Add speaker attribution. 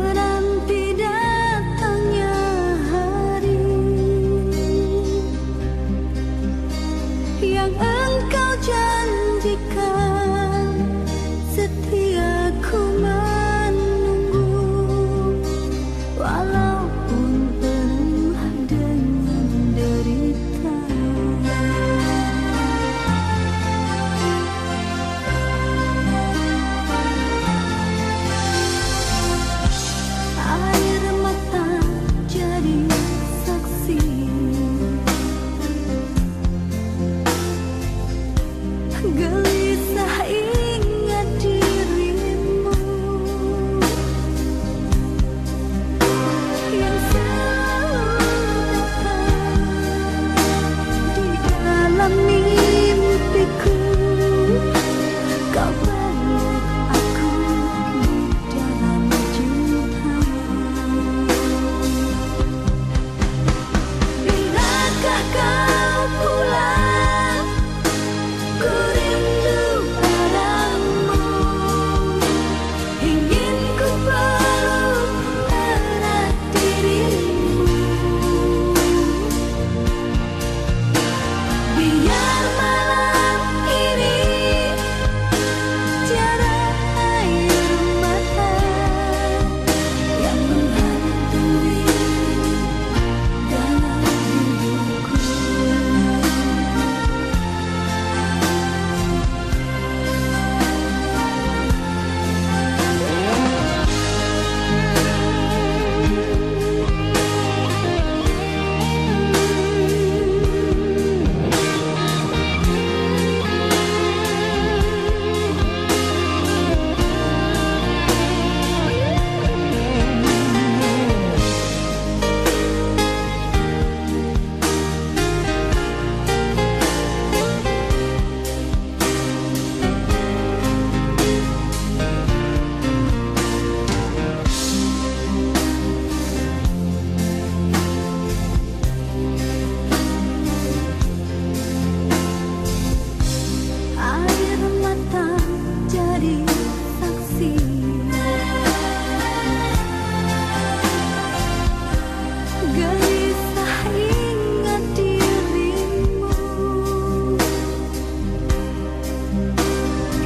Speaker 1: could I